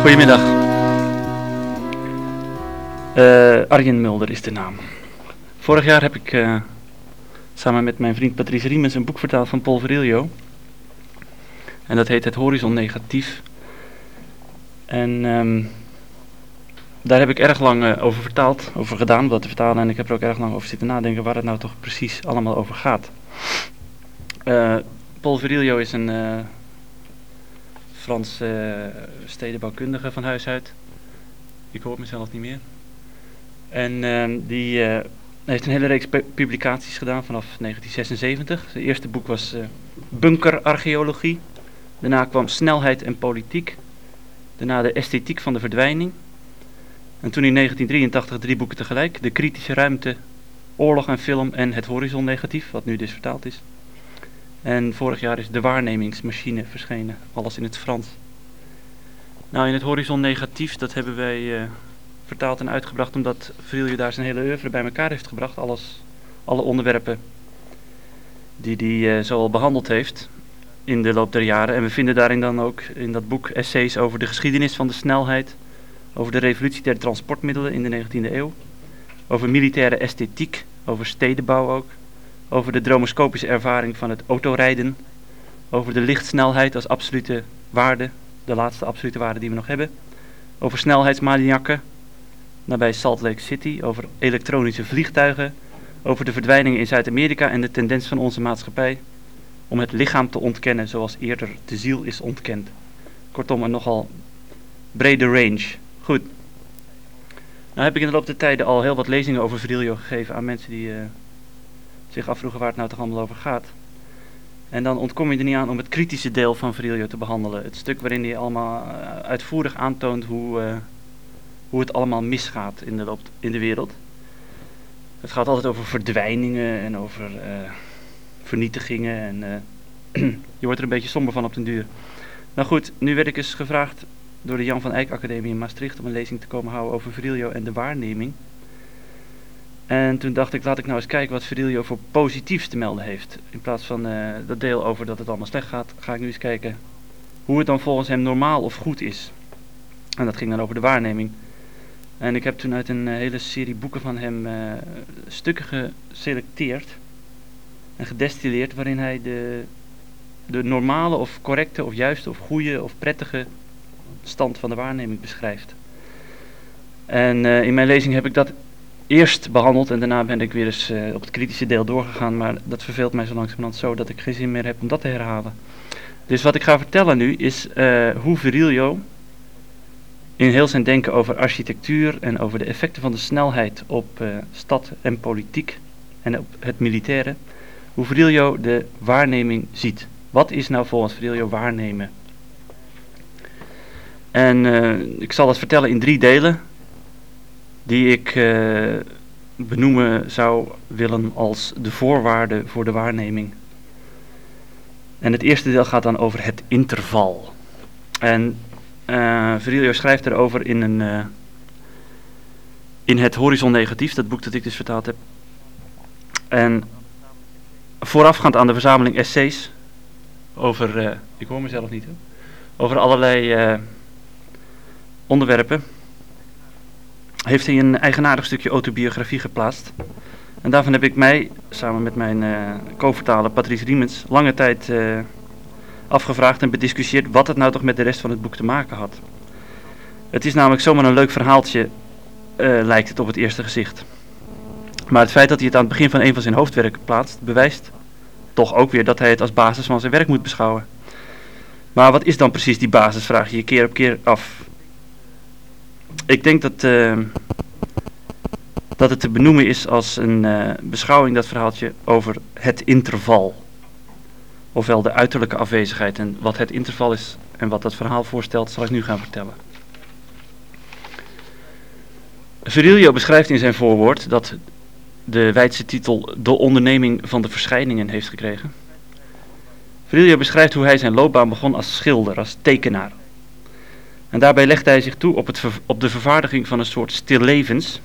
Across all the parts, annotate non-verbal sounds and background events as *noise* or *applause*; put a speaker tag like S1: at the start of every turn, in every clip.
S1: Goedemiddag. Uh, Arjen Mulder is de naam. Vorig jaar heb ik uh, samen met mijn vriend Patrice Riemens een boek vertaald van Paul Virilio. En dat heet Het Horizon Negatief. En um, daar heb ik erg lang uh, over vertaald, over gedaan dat te vertalen. En ik heb er ook erg lang over zitten nadenken waar het nou toch precies allemaal over gaat. Paul Virilio is een Frans stedenbouwkundige van huis uit. Ik hoor mezelf niet meer. En uh, die uh, heeft een hele reeks publicaties gedaan vanaf 1976. Zijn eerste boek was uh, Bunkerarcheologie. Daarna kwam Snelheid en Politiek. Daarna de Esthetiek van de Verdwijning. En toen in 1983 drie boeken tegelijk. De Kritische Ruimte, Oorlog en Film en Het Horizon Negatief, wat nu dus vertaald is. En vorig jaar is De Waarnemingsmachine verschenen, alles in het Frans. Nou, in het Horizon Negatief, dat hebben wij uh, vertaald en uitgebracht omdat Vrilje daar zijn hele oeuvre bij elkaar heeft gebracht. Alles, alle onderwerpen die hij uh, zo al behandeld heeft in de loop der jaren. En we vinden daarin dan ook in dat boek essays over de geschiedenis van de snelheid, over de revolutie der transportmiddelen in de 19e eeuw, over militaire esthetiek, over stedenbouw ook, over de dromoscopische ervaring van het autorijden, over de lichtsnelheid als absolute waarde, de laatste absolute waarde die we nog hebben, over snelheidsmaniakken, nabij Salt Lake City, over elektronische vliegtuigen, over de verdwijningen in Zuid-Amerika en de tendens van onze maatschappij om het lichaam te ontkennen zoals eerder de ziel is ontkend. Kortom, een nogal brede range. Goed. Nou heb ik in de loop der tijden al heel wat lezingen over Virilio gegeven aan mensen die uh, zich afvroegen waar het nou toch allemaal over gaat. En dan ontkom je er niet aan om het kritische deel van Virilio te behandelen. Het stuk waarin hij allemaal uh, uitvoerig aantoont hoe... Uh, hoe het allemaal misgaat in de, in de wereld. Het gaat altijd over verdwijningen en over uh, vernietigingen. En *clears throat* je wordt er een beetje somber van op den duur. Nou goed, nu werd ik eens gevraagd door de Jan van Eyck Academie in Maastricht om een lezing te komen houden over Virilio en de waarneming. En toen dacht ik, laat ik nou eens kijken wat Virilio voor positiefs te melden heeft. In plaats van uh, dat deel over dat het allemaal slecht gaat, ga ik nu eens kijken hoe het dan volgens hem normaal of goed is. En dat ging dan over de waarneming. En ik heb toen uit een uh, hele serie boeken van hem uh, stukken geselecteerd en gedestilleerd waarin hij de, de normale of correcte of juiste of goede of prettige stand van de waarneming beschrijft. En in mijn lezing heb ik dat eerst behandeld en daarna ben ik weer eens op het kritische deel doorgegaan, maar dat verveelt mij zo langzamerhand zo dat ik geen zin meer heb om dat te herhalen. Dus wat ik ga vertellen nu is hoe Virilio in heel zijn denken over architectuur en over de effecten van de snelheid op uh, stad en politiek en op het militaire, hoe Virilio de waarneming ziet. Wat is nou volgens Virilio waarnemen? En ik zal dat vertellen in drie delen, die ik uh, benoemen zou willen als de voorwaarden voor de waarneming. En het eerste deel gaat dan over het interval. En uh, Virilio schrijft erover in, een, uh, in het Horizon Negatief, dat boek dat ik dus vertaald heb. En voorafgaand aan de verzameling essays over, ik hoor mezelf niet, hè, over allerlei onderwerpen, heeft hij een eigenaardig stukje autobiografie geplaatst. En daarvan heb ik mij, samen met mijn co-vertaler Patrice Riemens, lange tijd afgevraagd en bediscussieerd wat het nou toch met de rest van het boek te maken had. Het is namelijk zomaar een leuk verhaaltje, uh, lijkt het op het eerste gezicht. Maar het feit dat hij het aan het begin van een van zijn hoofdwerken plaatst, bewijst toch ook weer dat hij het als basis van zijn werk moet beschouwen. Maar wat is dan precies die basis, vraag je je keer op keer af. Ik denk dat, uh, dat het te benoemen is als een uh, beschouwing, dat verhaaltje, over het interval ofwel de uiterlijke afwezigheid. En wat het interval is en wat dat verhaal voorstelt, zal ik nu gaan vertellen. Virilio beschrijft in zijn voorwoord dat de wijdse titel De onderneming van de verschijningen heeft gekregen. Virilio beschrijft hoe hij zijn loopbaan begon als schilder, als tekenaar. En daarbij legde hij zich toe op, het op de vervaardiging van een soort stillevens,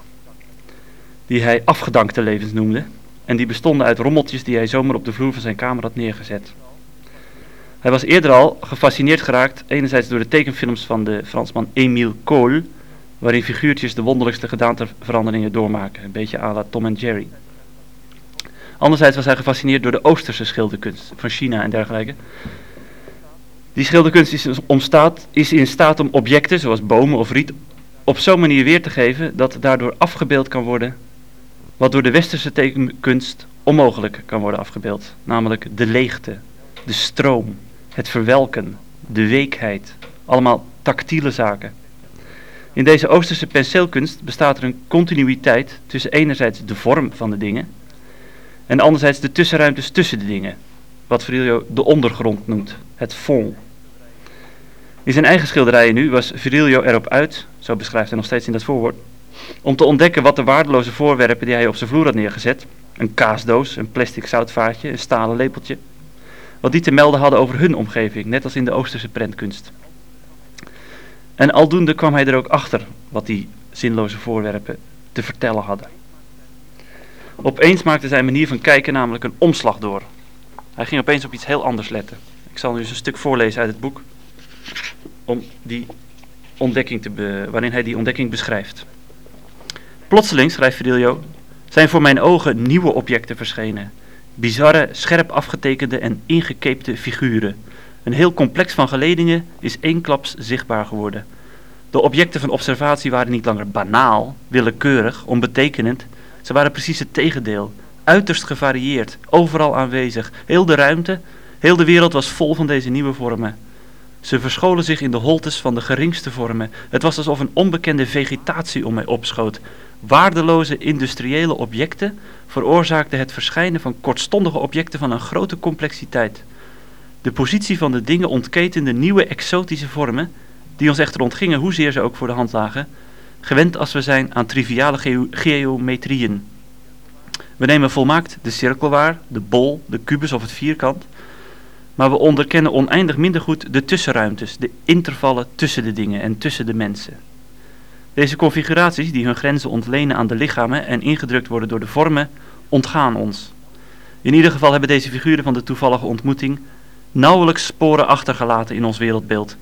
S1: die hij afgedankte levens noemde, en die bestonden uit rommeltjes die hij zomaar op de vloer van zijn kamer had neergezet. Hij was eerder al gefascineerd geraakt, enerzijds door de tekenfilms van de Fransman Émile Cole, waarin figuurtjes de wonderlijkste gedaanteveranderingen doormaken, een beetje à la Tom en Jerry. Anderzijds was hij gefascineerd door de Oosterse schilderkunst van China en dergelijke. Die schilderkunst is, omstaat, is in staat om objecten, zoals bomen of riet, op zo'n manier weer te geven dat daardoor afgebeeld kan worden wat door de westerse tekenkunst onmogelijk kan worden afgebeeld. Namelijk de leegte, de stroom, het verwelken, de weekheid. Allemaal tactiele zaken. In deze Oosterse penseelkunst bestaat er een continuïteit tussen enerzijds de vorm van de dingen en anderzijds de tussenruimtes tussen de dingen, wat Virilio de ondergrond noemt, het fond. In zijn eigen schilderijen nu was Virilio erop uit, zo beschrijft hij nog steeds in dat voorwoord, om te ontdekken wat de waardeloze voorwerpen die hij op zijn vloer had neergezet, een kaasdoos, een plastic zoutvaatje, een stalen lepeltje, wat die te melden hadden over hun omgeving, net als in de Oosterse prentkunst. En aldoende kwam hij er ook achter wat die zinloze voorwerpen te vertellen hadden. Opeens maakte zijn manier van kijken namelijk een omslag door. Hij ging opeens op iets heel anders letten. Ik zal nu eens een stuk voorlezen uit het boek, om die ontdekking te waarin hij die ontdekking beschrijft. Plotseling, schrijft Fidelio, zijn voor mijn ogen nieuwe objecten verschenen. Bizarre, scherp afgetekende en ingekeepte figuren. Een heel complex van geledingen is eensklaps zichtbaar geworden. De objecten van observatie waren niet langer banaal, willekeurig, onbetekenend. Ze waren precies het tegendeel. Uiterst gevarieerd, overal aanwezig. Heel de ruimte, heel de wereld was vol van deze nieuwe vormen. Ze verscholen zich in de holtes van de geringste vormen. Het was alsof een onbekende vegetatie om mij opschoot. Waardeloze industriële objecten veroorzaakten het verschijnen van kortstondige objecten van een grote complexiteit. De positie van de dingen ontketende nieuwe exotische vormen, die ons echter ontgingen hoezeer ze ook voor de hand lagen, gewend als we zijn aan triviale geometrieën. We nemen volmaakt de cirkel waar, de bol, de kubus of het vierkant, maar we onderkennen oneindig minder goed de tussenruimtes, de intervallen tussen de dingen en tussen de mensen. Deze configuraties, die hun grenzen ontlenen aan de lichamen en ingedrukt worden door de vormen, ontgaan ons. In ieder geval hebben deze figuren van de toevallige ontmoeting nauwelijks sporen achtergelaten in ons wereldbeeld.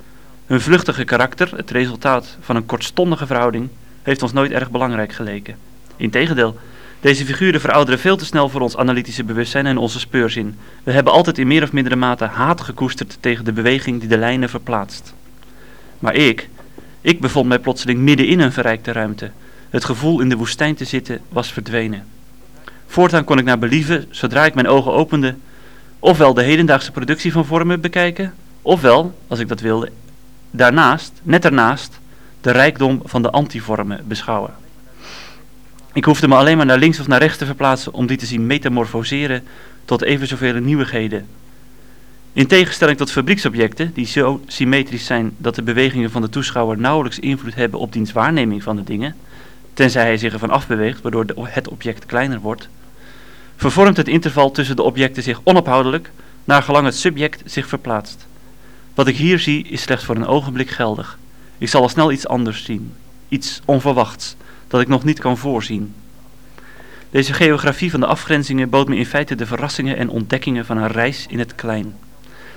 S1: Hun vluchtige karakter, het resultaat van een kortstondige verhouding, heeft ons nooit erg belangrijk geleken. Integendeel, deze figuren verouderen veel te snel voor ons analytische bewustzijn en onze speurzin. We hebben altijd in meer of mindere mate haat gekoesterd tegen de beweging die de lijnen verplaatst. Maar ik, ik bevond mij plotseling midden in een verrijkte ruimte. Het gevoel in de woestijn te zitten was verdwenen. Voortaan kon ik naar believen, zodra ik mijn ogen opende, ofwel de hedendaagse productie van vormen bekijken, ofwel, als ik dat wilde, daarnaast, net daarnaast, de rijkdom van de antivormen beschouwen. Ik hoefde me alleen maar naar links of naar rechts te verplaatsen om die te zien metamorfoseren tot even zoveel nieuwigheden. In tegenstelling tot fabrieksobjecten, die zo symmetrisch zijn dat de bewegingen van de toeschouwer nauwelijks invloed hebben op diens waarneming van de dingen, tenzij hij zich ervan afbeweegt, waardoor het object kleiner wordt, vervormt het interval tussen de objecten zich onophoudelijk, naar gelang het subject zich verplaatst. Wat ik hier zie is slechts voor een ogenblik geldig. Ik zal al snel iets anders zien, iets onverwachts, dat ik nog niet kan voorzien. Deze geografie van de afgrenzingen bood me in feite de verrassingen en ontdekkingen van een reis in het klein.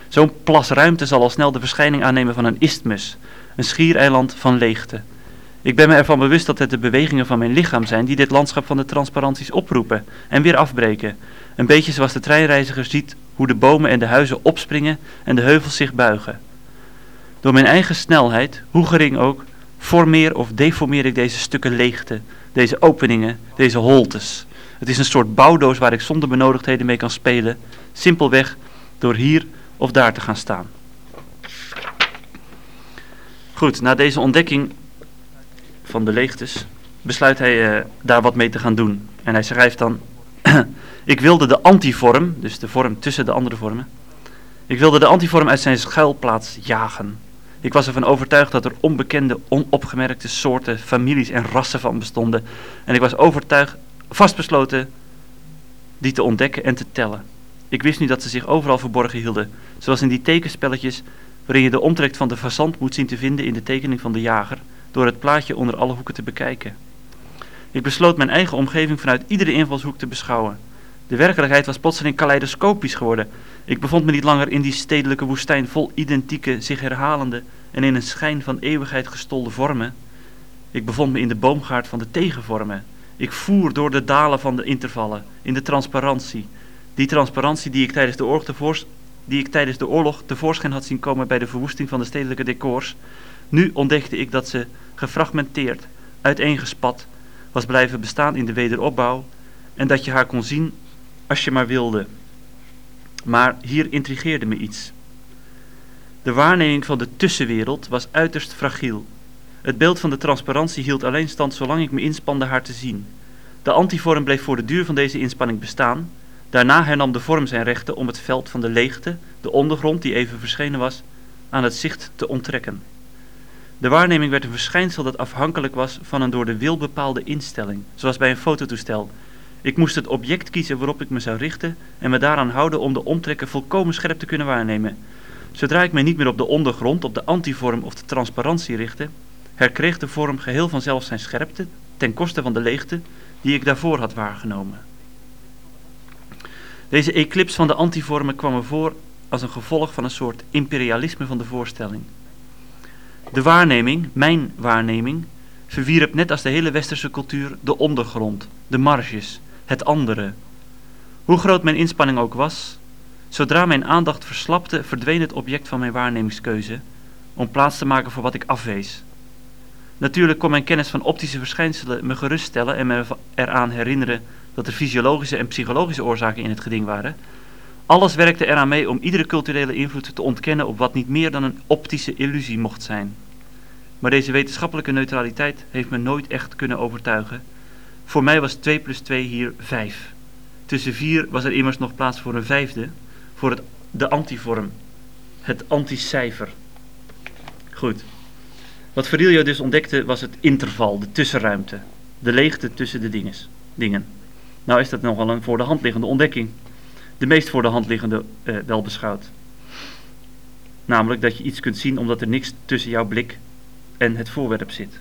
S1: Zo'n plas ruimte zal al snel de verschijning aannemen van een isthmus, een schiereiland van leegte. Ik ben me ervan bewust dat het de bewegingen van mijn lichaam zijn die dit landschap van de transparanties oproepen en weer afbreken. Een beetje zoals de treinreiziger ziet hoe de bomen en de huizen opspringen en de heuvels zich buigen. Door mijn eigen snelheid, hoe gering ook, formeer of deformeer ik deze stukken leegte, deze openingen, deze holtes. Het is een soort bouwdoos waar ik zonder benodigdheden mee kan spelen, simpelweg door hier of daar te gaan staan. Goed, na deze ontdekking van de leegtes besluit hij uh, daar wat mee te gaan doen. En hij schrijft dan: *clears throat* Ik wilde de antivorm, dus de vorm tussen de andere vormen, ik wilde de antivorm uit zijn schuilplaats jagen. Ik was ervan overtuigd dat er onbekende, onopgemerkte soorten, families en rassen van bestonden. En ik was overtuigd, vastbesloten die te ontdekken en te tellen. Ik wist nu dat ze zich overal verborgen hielden, zoals in die tekenspelletjes waarin je de omtrek van de fazant moet zien te vinden in de tekening van de jager, door het plaatje onder alle hoeken te bekijken. Ik besloot mijn eigen omgeving vanuit iedere invalshoek te beschouwen. De werkelijkheid was plotseling kaleidoscopisch geworden Ik bevond me niet langer in die stedelijke woestijn vol identieke, zich herhalende en in een schijn van eeuwigheid gestolde vormen. Ik bevond me in de boomgaard van de tegenvormen. Ik voer door de dalen van de intervallen, in de transparantie. Die transparantie die ik tijdens de oorlog, die ik tijdens de oorlog tevoorschijn had zien komen bij de verwoesting van de stedelijke decors. Nu ontdekte ik dat ze gefragmenteerd, uiteengespat, was blijven bestaan in de wederopbouw en dat je haar kon zien als je maar wilde. Maar hier intrigeerde me iets. De waarneming van de tussenwereld was uiterst fragiel. Het beeld van de transparantie hield alleen stand zolang ik me inspande haar te zien. De antivorm bleef voor de duur van deze inspanning bestaan. Daarna hernam de vorm zijn rechten om het veld van de leegte, de ondergrond die even verschenen was, aan het zicht te onttrekken. De waarneming werd een verschijnsel dat afhankelijk was van een door de wil bepaalde instelling, zoals bij een fototoestel. Ik moest het object kiezen waarop ik me zou richten en me daaraan houden om de omtrekken volkomen scherp te kunnen waarnemen. Zodra ik mij niet meer op de ondergrond, op de antivorm of de transparantie richtte, herkreeg de vorm geheel vanzelf zijn scherpte ten koste van de leegte die ik daarvoor had waargenomen. Deze eclips van de antivormen kwam me voor als een gevolg van een soort imperialisme van de voorstelling. De waarneming, mijn waarneming, verwierp net als de hele westerse cultuur de ondergrond, de marges, het andere. Hoe groot mijn inspanning ook was, zodra mijn aandacht verslapte, verdween het object van mijn waarnemingskeuze om plaats te maken voor wat ik afwees. Natuurlijk kon mijn kennis van optische verschijnselen me geruststellen en me eraan herinneren dat er fysiologische en psychologische oorzaken in het geding waren. Alles werkte eraan mee om iedere culturele invloed te ontkennen op wat niet meer dan een optische illusie mocht zijn. Maar deze wetenschappelijke neutraliteit heeft me nooit echt kunnen overtuigen. Voor mij was 2 plus 2 hier 5. Tussen 4 was er immers nog plaats voor een vijfde, voor het, de antivorm, het anticijfer. Goed. Wat Verilio dus ontdekte was het interval, de tussenruimte, de leegte tussen de dinges, dingen. Nou is dat nogal een voor de hand liggende ontdekking. De meest voor de hand liggende uh, wel beschouwd. Namelijk dat je iets kunt zien omdat er niks tussen jouw blik en het voorwerp zit.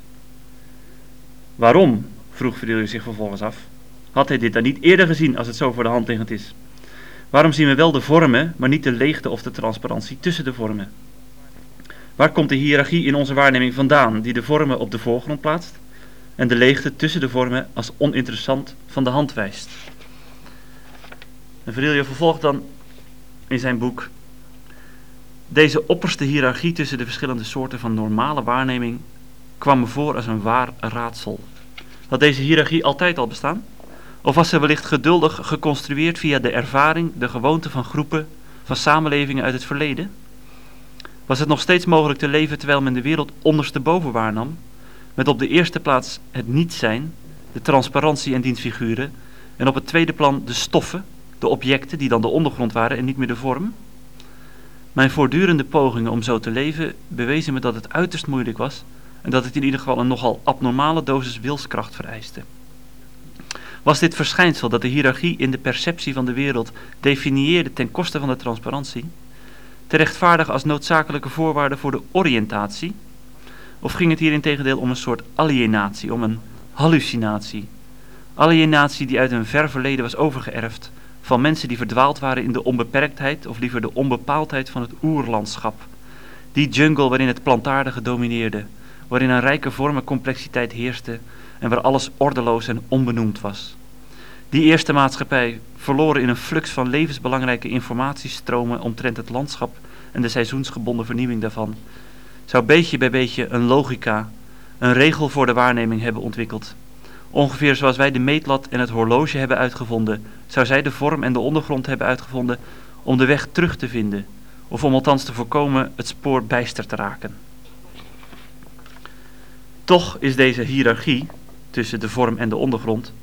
S1: Waarom, vroeg Verilio zich vervolgens af, had hij dit dan niet eerder gezien als het zo voor de hand liggend is? Waarom zien we wel de vormen, maar niet de leegte of de transparantie tussen de vormen? Waar komt de hiërarchie in onze waarneming vandaan die de vormen op de voorgrond plaatst en de leegte tussen de vormen als oninteressant van de hand wijst? En Verilio vervolgt dan in zijn boek deze opperste hiërarchie tussen de verschillende soorten van normale waarneming kwam me voor als een waar raadsel. Had deze hiërarchie altijd al bestaan? Of was ze wellicht geduldig geconstrueerd via de ervaring, de gewoonte van groepen, van samenlevingen uit het verleden? Was het nog steeds mogelijk te leven terwijl men de wereld ondersteboven waarnam, met op de eerste plaats het niet zijn, de transparantie en dienstfiguren, en op het tweede plan de stoffen, de objecten die dan de ondergrond waren en niet meer de vorm? Mijn voortdurende pogingen om zo te leven bewezen me dat het uiterst moeilijk was en dat het in ieder geval een nogal abnormale dosis wilskracht vereiste. Was dit verschijnsel dat de hiërarchie in de perceptie van de wereld definieerde ten koste van de transparantie, te rechtvaardigen als noodzakelijke voorwaarde voor de oriëntatie? Of ging het hier in tegendeel om een soort alienatie, om een hallucinatie? Alienatie die uit een ver verleden was overgeërfd, van mensen die verdwaald waren in de onbeperktheid of liever de onbepaaldheid van het oerlandschap. Die jungle waarin het plantaardige domineerde, waarin een rijke vormencomplexiteit heerste en waar alles ordeloos en onbenoemd was. Die eerste maatschappij, verloren in een flux van levensbelangrijke informatiestromen omtrent het landschap en de seizoensgebonden vernieuwing daarvan, zou beetje bij beetje een logica, een regel voor de waarneming hebben ontwikkeld Ongeveer zoals wij de meetlat en het horloge hebben uitgevonden, zou zij de vorm en de ondergrond hebben uitgevonden om de weg terug te vinden, of om althans te voorkomen het spoor bijster te raken. Toch is deze hiërarchie tussen de vorm en de ondergrond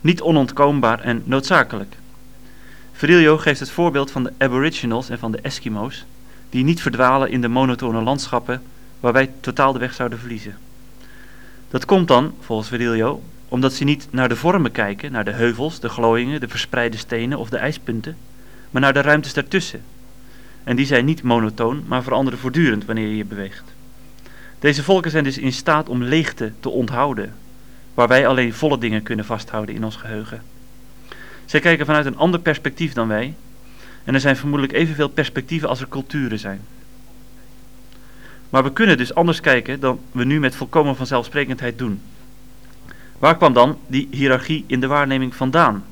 S1: niet onontkoombaar en noodzakelijk. Verilio geeft het voorbeeld van de aboriginals en van de Eskimo's, die niet verdwalen in de monotone landschappen waar wij totaal de weg zouden verliezen. Dat komt dan, volgens Verilio, omdat ze niet naar de vormen kijken, naar de heuvels, de glooiingen, de verspreide stenen of de ijspunten, maar naar de ruimtes daartussen. En die zijn niet monotoon, maar veranderen voortdurend wanneer je je beweegt. Deze volken zijn dus in staat om leegte te onthouden, waar wij alleen volle dingen kunnen vasthouden in ons geheugen. Zij kijken vanuit een ander perspectief dan wij, En er zijn vermoedelijk evenveel perspectieven als er culturen zijn. Maar we kunnen dus anders kijken dan we nu met volkomen vanzelfsprekendheid doen. Waar kwam dan die hiërarchie in de waarneming vandaan?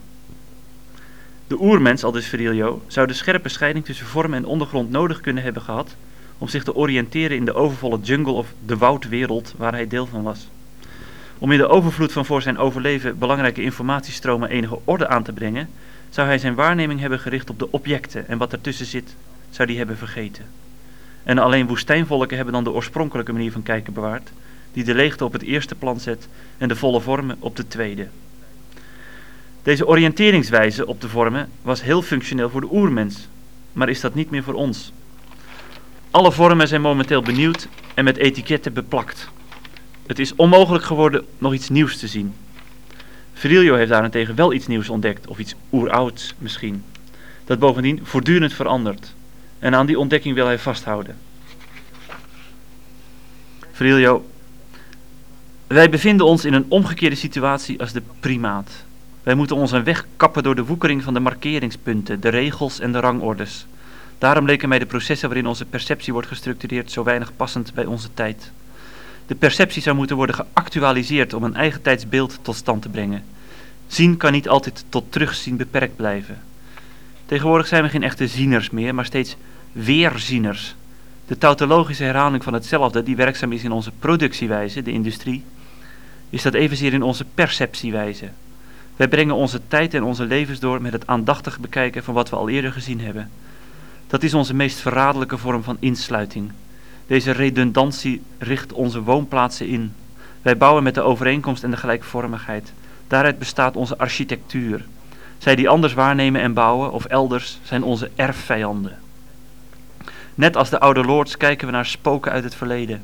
S1: De oermens, al dus Virilio, zou de scherpe scheiding tussen vorm en ondergrond nodig kunnen hebben gehad om zich te oriënteren in de overvolle jungle of de woudwereld waar hij deel van was. Om in de overvloed van voor zijn overleven belangrijke informatiestromen enige orde aan te brengen, zou hij zijn waarneming hebben gericht op de objecten en wat ertussen zit, zou die hebben vergeten. En alleen woestijnvolken hebben dan de oorspronkelijke manier van kijken bewaard, die de leegte op het eerste plan zet en de volle vormen op de tweede. Deze oriënteringswijze op de vormen was heel functioneel voor de oermens, maar is dat niet meer voor ons. Alle vormen zijn momenteel benieuwd en met etiketten beplakt. Het is onmogelijk geworden nog iets nieuws te zien. Virilio heeft daarentegen wel iets nieuws ontdekt, of iets oerouds misschien, dat bovendien voortdurend verandert. En aan die ontdekking wil hij vasthouden. Virilio, wij bevinden ons in een omgekeerde situatie als de primaat. Wij moeten ons een weg kappen door de woekering van de markeringspunten, de regels en de rangordes. Daarom leken mij de processen waarin onze perceptie wordt gestructureerd zo weinig passend bij onze tijd. De perceptie zou moeten worden geactualiseerd om een eigen tijdsbeeld tot stand te brengen. Zien kan niet altijd tot terugzien beperkt blijven. Tegenwoordig zijn we geen echte zieners meer, maar steeds weerzieners. De tautologische herhaling van hetzelfde, die werkzaam is in onze productiewijze, de industrie, is dat evenzeer in onze perceptiewijze. Wij brengen onze tijd en onze levens door met het aandachtig bekijken van wat we al eerder gezien hebben. Dat is onze meest verraderlijke vorm van insluiting. Deze redundantie richt onze woonplaatsen in. Wij bouwen met de overeenkomst en de gelijkvormigheid. Daaruit bestaat onze architectuur. Zij die anders waarnemen en bouwen, of elders, zijn onze erfvijanden. Net als de oude lords kijken we naar spoken uit het verleden.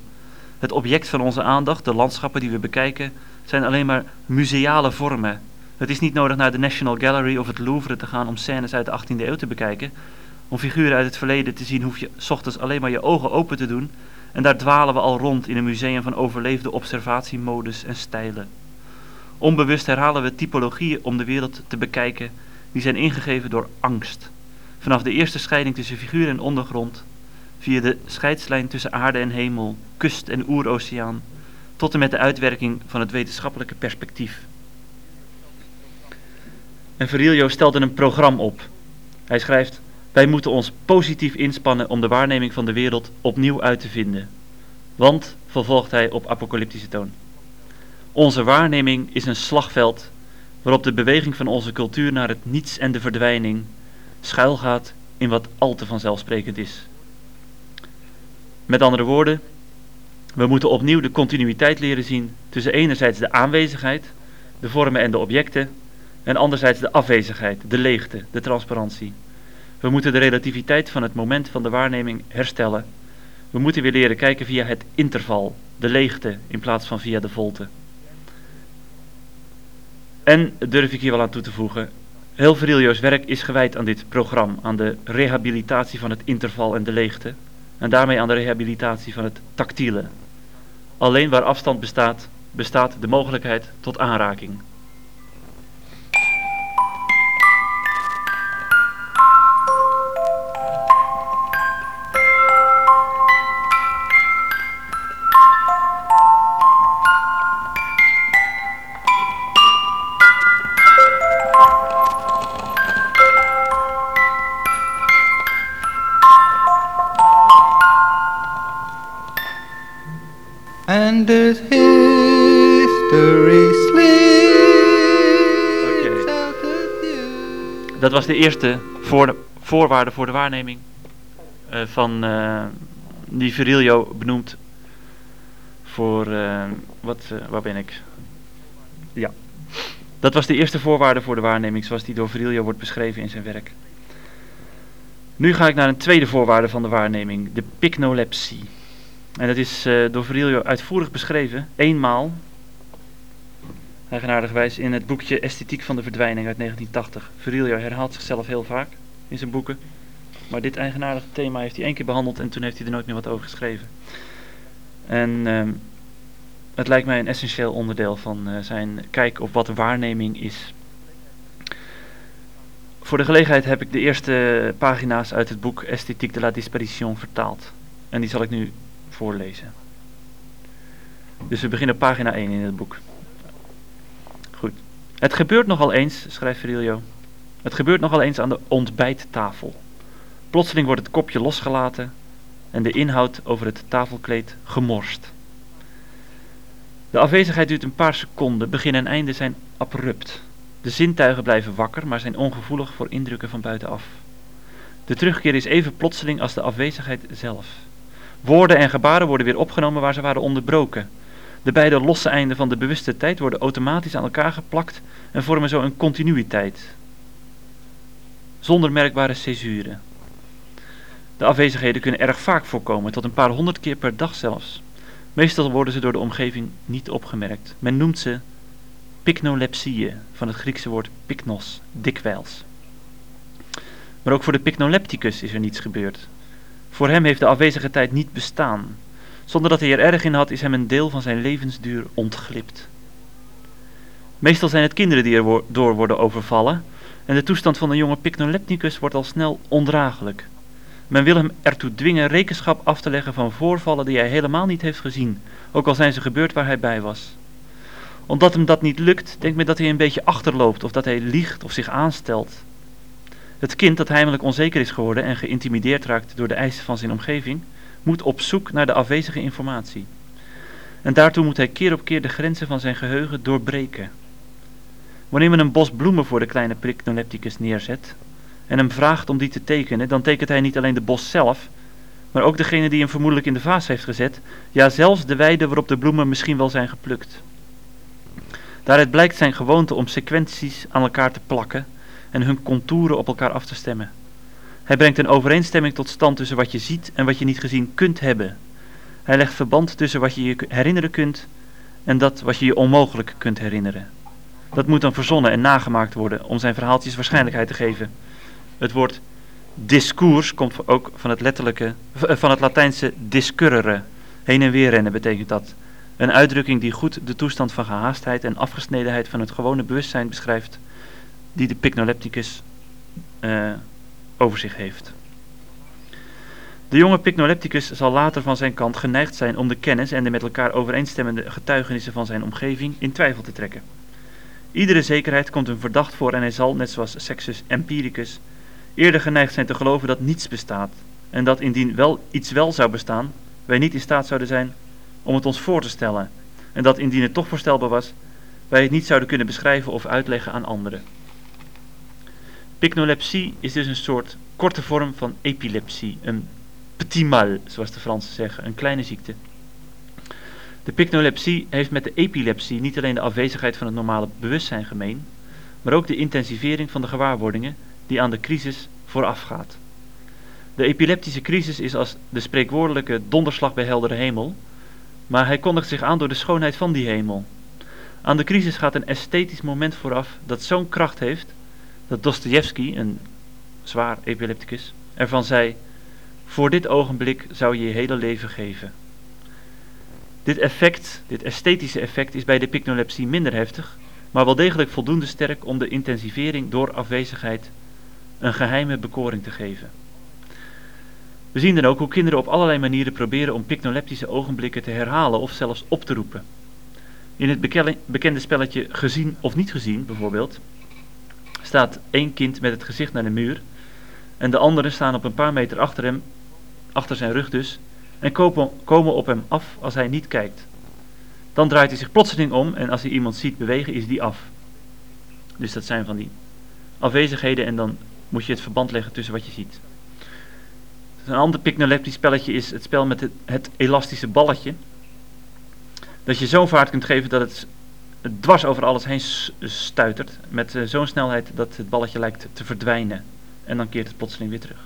S1: Het object van onze aandacht, de landschappen die we bekijken, zijn alleen maar museale vormen. Het is niet nodig naar de National Gallery of het Louvre te gaan om scènes uit de 18e eeuw te bekijken. Om figuren uit het verleden te zien hoef je ochtends alleen maar je ogen open te doen en daar dwalen we al rond in een museum van overleefde observatiemodes en stijlen. Onbewust herhalen we typologieën om de wereld te bekijken die zijn ingegeven door angst. Vanaf de eerste scheiding tussen figuur en ondergrond, via de scheidslijn tussen aarde en hemel, kust en oeroceaan, tot en met de uitwerking van het wetenschappelijke perspectief. En Virilio stelde een programma op. Hij schrijft: Wij moeten ons positief inspannen om de waarneming van de wereld opnieuw uit te vinden. Want, vervolgt hij op apocalyptische toon, onze waarneming is een slagveld waarop de beweging van onze cultuur naar het niets en de verdwijning schuilgaat in wat al te vanzelfsprekend is. Met andere woorden, we moeten opnieuw de continuïteit leren zien tussen enerzijds de aanwezigheid, de vormen en de objecten, en anderzijds de afwezigheid, de leegte, de transparantie. We moeten de relativiteit van het moment van de waarneming herstellen. We moeten weer leren kijken via het interval, de leegte, in plaats van via de volte. En, durf ik hier wel aan toe te voegen, heel Virilio's werk is gewijd aan dit programma, aan de rehabilitatie van het interval en de leegte, en daarmee aan de rehabilitatie van het tactiele. Alleen waar afstand bestaat, bestaat de mogelijkheid tot aanraking. Was de eerste voor voorwaarde voor de waarneming eh, van eh, die Virilio benoemt voor eh, wat, waar ben ik? Ja, dat was de eerste voorwaarde voor de waarneming zoals die door Virilio wordt beschreven in zijn werk. Nu ga ik naar een tweede voorwaarde van de waarneming, de pycnolepsie. En dat is door Virilio uitvoerig beschreven, eenmaal, eigenaardigwijs, in het boekje Esthetiek van de Verdwijning uit 1980. Virilio herhaalt zichzelf heel vaak in zijn boeken. Maar dit eigenaardige thema heeft hij één keer behandeld en toen heeft hij er nooit meer wat over geschreven. En ehm, het lijkt mij een essentieel onderdeel van eh, zijn kijk op wat waarneming is. Voor de gelegenheid heb ik de eerste pagina's uit het boek Esthétique de la Disparition vertaald. En die zal ik nu voorlezen. Dus we beginnen op pagina 1 in het boek. Het gebeurt nogal eens, schrijft Virilio. Het gebeurt nogal eens aan de ontbijttafel. Plotseling wordt het kopje losgelaten en de inhoud over het tafelkleed gemorst. De afwezigheid duurt een paar seconden, begin en einde zijn abrupt. De zintuigen blijven wakker, maar zijn ongevoelig voor indrukken van buitenaf. De terugkeer is even plotseling als de afwezigheid zelf. Woorden en gebaren worden weer opgenomen waar ze waren onderbroken. De beide losse einden van de bewuste tijd worden automatisch aan elkaar geplakt en vormen zo een continuïteit. Zonder merkbare césure. De afwezigheden kunnen erg vaak voorkomen, tot een paar honderd keer per dag zelfs. Meestal worden ze door de omgeving niet opgemerkt. Men noemt ze pycnolepsieën, van het Griekse woord pycnos, dikwijls. Maar ook voor de pycnolepticus is er niets gebeurd. Voor hem heeft de afwezige tijd niet bestaan. Zonder dat hij er erg in had, is hem een deel van zijn levensduur ontglipt. Meestal zijn het kinderen die er door worden overvallen, en de toestand van de jonge pycnolepticus wordt al snel ondraaglijk. Men wil hem ertoe dwingen rekenschap af te leggen van voorvallen die hij helemaal niet heeft gezien, ook al zijn ze gebeurd waar hij bij was. Omdat hem dat niet lukt, denkt men dat hij een beetje achterloopt of dat hij liegt of zich aanstelt. Het kind dat heimelijk onzeker is geworden en geïntimideerd raakt door de eisen van zijn omgeving, moet op zoek naar de afwezige informatie. En daartoe moet hij keer op keer de grenzen van zijn geheugen doorbreken. Wanneer men een bos bloemen voor de kleine Priknolepticus neerzet en hem vraagt om die te tekenen, dan tekent hij niet alleen de bos zelf, maar ook degene die hem vermoedelijk in de vaas heeft gezet, ja zelfs de weide waarop de bloemen misschien wel zijn geplukt. Daaruit blijkt zijn gewoonte om sequenties aan elkaar te plakken en hun contouren op elkaar af te stemmen. Hij brengt een overeenstemming tot stand tussen wat je ziet en wat je niet gezien kunt hebben. Hij legt verband tussen wat je je herinneren kunt en dat wat je je onmogelijk kunt herinneren. Dat moet dan verzonnen en nagemaakt worden om zijn verhaaltjes waarschijnlijkheid te geven. Het woord discours komt ook van het, letterlijke, eh, van het Latijnse discurrere. Heen en weer rennen betekent dat. Een uitdrukking die goed de toestand van gehaastheid en afgesnedenheid van het gewone bewustzijn beschrijft, die de Pycnolepticus uh, over zich heeft. De jonge Pycnolepticus zal later van zijn kant geneigd zijn om de kennis en de met elkaar overeenstemmende getuigenissen van zijn omgeving in twijfel te trekken. Iedere zekerheid komt hem verdacht voor en hij zal, net zoals Sexus Empiricus, eerder geneigd zijn te geloven dat niets bestaat en dat indien wel iets wel zou bestaan, wij niet in staat zouden zijn om het ons voor te stellen en dat indien het toch voorstelbaar was, wij het niet zouden kunnen beschrijven of uitleggen aan anderen. Pycnolepsie is dus een soort korte vorm van epilepsie, een petit mal, zoals de Fransen zeggen, een kleine ziekte. De pycnolepsie heeft met de epilepsie niet alleen de afwezigheid van het normale bewustzijn gemeen, maar ook de intensivering van de gewaarwordingen die aan de crisis voorafgaat. De epileptische crisis is als de spreekwoordelijke donderslag bij heldere hemel, maar hij kondigt zich aan door de schoonheid van die hemel. Aan de crisis gaat een esthetisch moment vooraf dat zo'n kracht heeft dat Dostoevsky, een zwaar epilepticus, ervan zei: Voor dit ogenblik zou je je hele leven geven. Dit effect, dit esthetische effect, is bij de pycnolepsie minder heftig, maar wel degelijk voldoende sterk om de intensivering door afwezigheid een geheime bekoring te geven. We zien dan ook hoe kinderen op allerlei manieren proberen om pycnoleptische ogenblikken te herhalen of zelfs op te roepen. In het bekende spelletje Gezien of Niet Gezien bijvoorbeeld staat één kind met het gezicht naar de muur en de anderen staan op een paar meter achter hem, achter zijn rug dus, en komen op hem af als hij niet kijkt. Dan draait hij zich plotseling om en als hij iemand ziet bewegen is die af. Dus dat zijn van die afwezigheden en dan moet je het verband leggen tussen wat je ziet. Dus een ander picnoleptisch spelletje is het spel met het, het elastische balletje. Dat je zo'n vaart kunt geven dat het dwars over alles heen stuitert. Met uh, zo'n snelheid dat het balletje lijkt te verdwijnen. En dan keert het plotseling weer terug.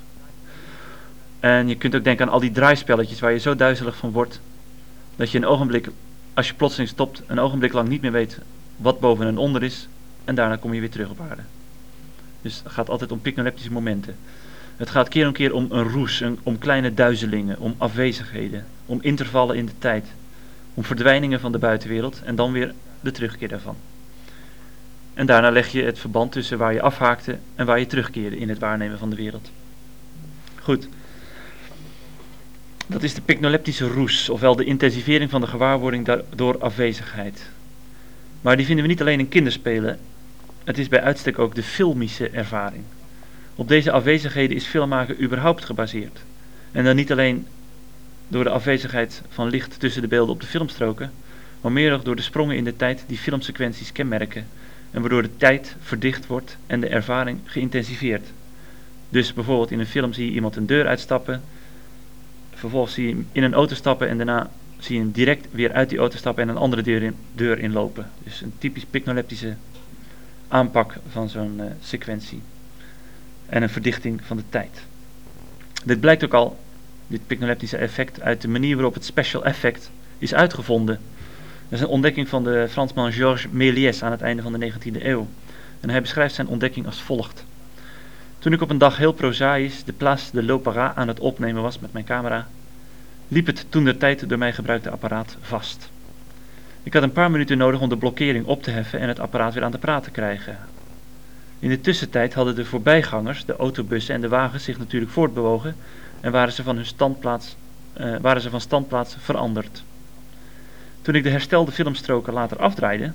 S1: En je kunt ook denken aan al die draaispelletjes waar je zo duizelig van wordt. Dat je een ogenblik, als je plotseling stopt, een ogenblik lang niet meer weet wat boven en onder is. En daarna kom je weer terug op aarde. Dus het gaat altijd om picnoleptische momenten. Het gaat keer om keer om een roes, om kleine duizelingen, om afwezigheden, om intervallen in de tijd, om verdwijningen van de buitenwereld en dan weer de terugkeer daarvan. En daarna leg je het verband tussen waar je afhaakte en waar je terugkeerde in het waarnemen van de wereld. Goed. Dat is de picnoleptische roes, ofwel de intensivering van de gewaarwording door afwezigheid. Maar die vinden we niet alleen in kinderspelen, het is bij uitstek ook de filmische ervaring. Op deze afwezigheden is filmmaken überhaupt gebaseerd. En dan niet alleen door de afwezigheid van licht tussen de beelden op de filmstroken, maar meer door de sprongen in de tijd die filmsequenties kenmerken en waardoor de tijd verdicht wordt en de ervaring geïntensiveerd. Dus bijvoorbeeld in een film zie je iemand een deur uitstappen, vervolgens zie je hem in een auto stappen en daarna zie je hem direct weer uit die auto stappen en een andere deur, in, deur inlopen. Dus een typisch picnoleptische aanpak van zo'n uh, sequentie. En een verdichting van de tijd. Dit blijkt ook al, dit picnoleptische effect, uit de manier waarop het special effect is uitgevonden. Dat is een ontdekking van de Fransman Georges Méliès aan het einde van de 19e eeuw. En hij beschrijft zijn ontdekking als volgt. Toen ik op een dag heel prozaïs de Place de l'Opéra aan het opnemen was met mijn camera, liep het toen de tijd door mij gebruikte apparaat vast. Ik had een paar minuten nodig om de blokkering op te heffen en het apparaat weer aan de praat te krijgen. In de tussentijd hadden de voorbijgangers, de autobussen en de wagens zich natuurlijk voortbewogen en waren ze van, hun standplaats, uh, waren ze van standplaats veranderd. Toen ik de herstelde filmstroken later afdraaide,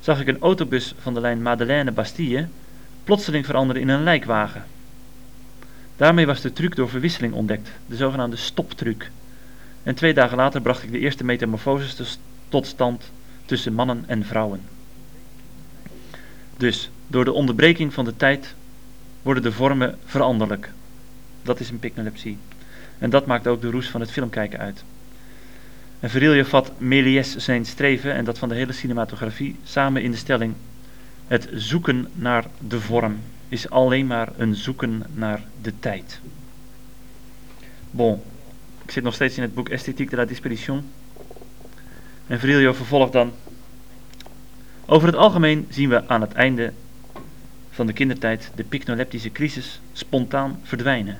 S1: zag ik een autobus van de lijn Madeleine-Bastille plotseling veranderen in een lijkwagen. Daarmee was de truc door verwisseling ontdekt, de zogenaamde stoptruc. En twee dagen later bracht ik de eerste metamorfoses tot stand tussen mannen en vrouwen. Dus, door de onderbreking van de tijd worden de vormen veranderlijk. Dat is een picnolepsie. En dat maakt ook de roes van het filmkijken uit. En Virilio vat Méliès zijn streven en dat van de hele cinematografie samen in de stelling: het zoeken naar de vorm is alleen maar een zoeken naar de tijd. Bon, ik zit nog steeds in het boek Esthétique de la Disparition. En Virilio vervolgt dan. Over het algemeen zien we aan het einde van de kindertijd de picnoleptische crisis spontaan verdwijnen.